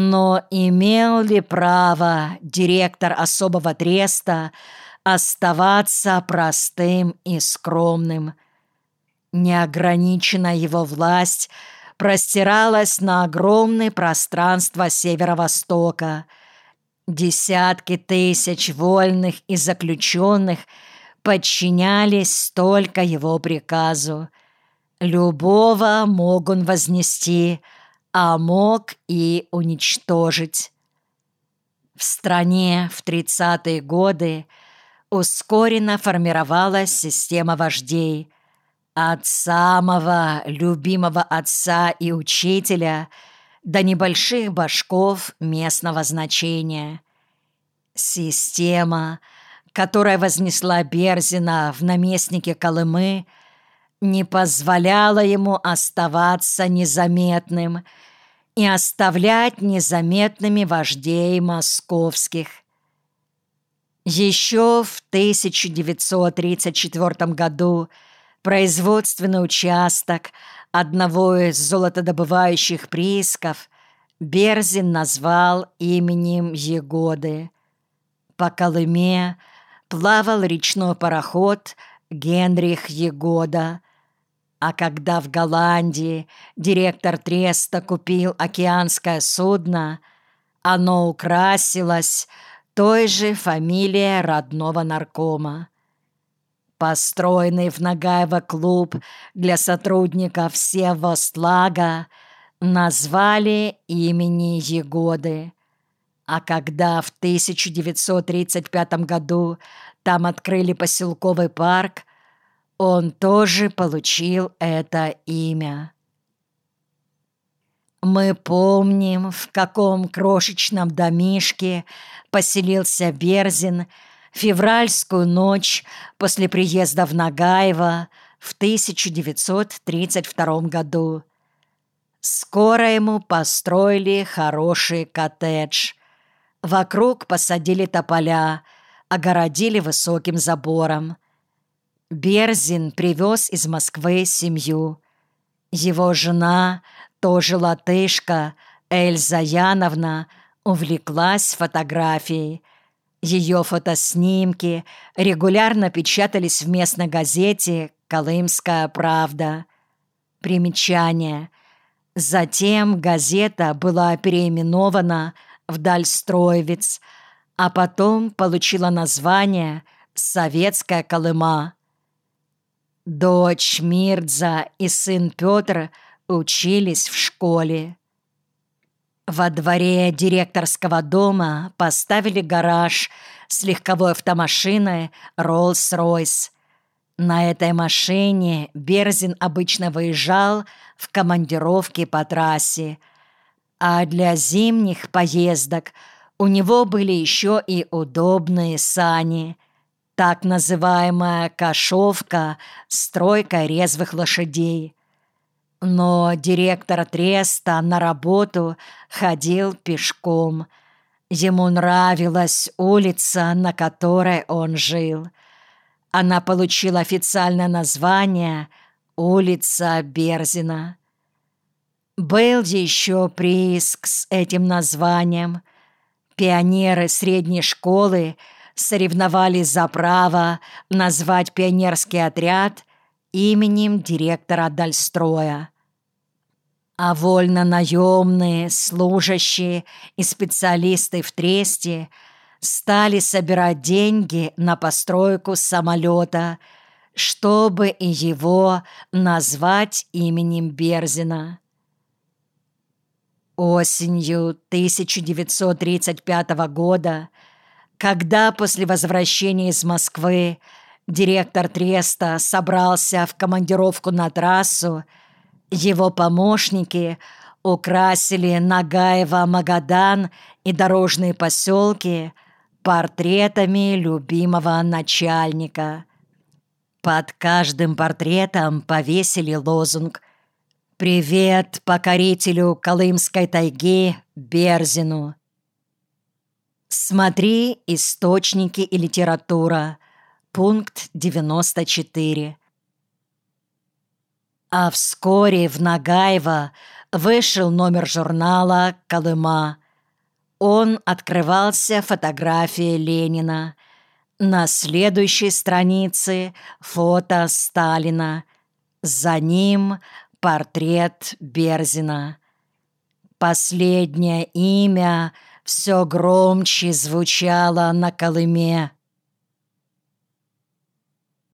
Но имел ли право директор особого треста оставаться простым и скромным? Неограниченная его власть простиралась на огромное пространство северо-востока. Десятки тысяч вольных и заключенных подчинялись только его приказу. Любого мог он вознести – а мог и уничтожить. В стране в 30-е годы ускоренно формировалась система вождей. От самого любимого отца и учителя до небольших башков местного значения. Система, которая вознесла Берзина в наместнике Колымы – не позволяла ему оставаться незаметным и оставлять незаметными вождей московских. Еще в 1934 году производственный участок одного из золотодобывающих приисков Берзин назвал именем Егоды. По Колыме плавал речной пароход Генрих Егода, а когда в Голландии директор Треста купил океанское судно, оно украсилось той же фамилией родного наркома. Построенный в Нагаево клуб для сотрудников Севостлага назвали имени Егоды. А когда в 1935 году там открыли поселковый парк, он тоже получил это имя. Мы помним, в каком крошечном домишке поселился Берзин февральскую ночь после приезда в Нагаево в 1932 году. Скоро ему построили хороший коттедж. Вокруг посадили тополя, огородили высоким забором – Берзин привез из Москвы семью. Его жена, тоже латышка, Эльза Яновна, увлеклась фотографией. Ее фотоснимки регулярно печатались в местной газете «Колымская правда». Примечание. Затем газета была переименована в «Дальстроевец», а потом получила название «Советская Колыма». Дочь Мирдза и сын Петр учились в школе. Во дворе директорского дома поставили гараж с легковой автомашиной Rolls-Royce. На этой машине Берзин обычно выезжал в командировки по трассе, а для зимних поездок у него были еще и удобные сани – так называемая кошовка, стройка резвых лошадей. Но директор Треста на работу ходил пешком. Ему нравилась улица, на которой он жил. Она получила официальное название «Улица Берзина». Был еще прииск с этим названием. Пионеры средней школы – соревновались за право назвать пионерский отряд именем директора Дальстроя. А вольно-наемные, служащие и специалисты в Тресте стали собирать деньги на постройку самолета, чтобы его назвать именем Берзина. Осенью 1935 года когда после возвращения из Москвы директор Треста собрался в командировку на трассу, его помощники украсили Нагаева, Магадан и дорожные поселки портретами любимого начальника. Под каждым портретом повесили лозунг «Привет покорителю Колымской тайги Берзину». Смотри источники и литература. Пункт 94. А вскоре в Нагаево вышел номер журнала «Колыма». он открывался фотографией Ленина. На следующей странице фото Сталина. За ним портрет Берзина. Последнее имя все громче звучало на Колыме.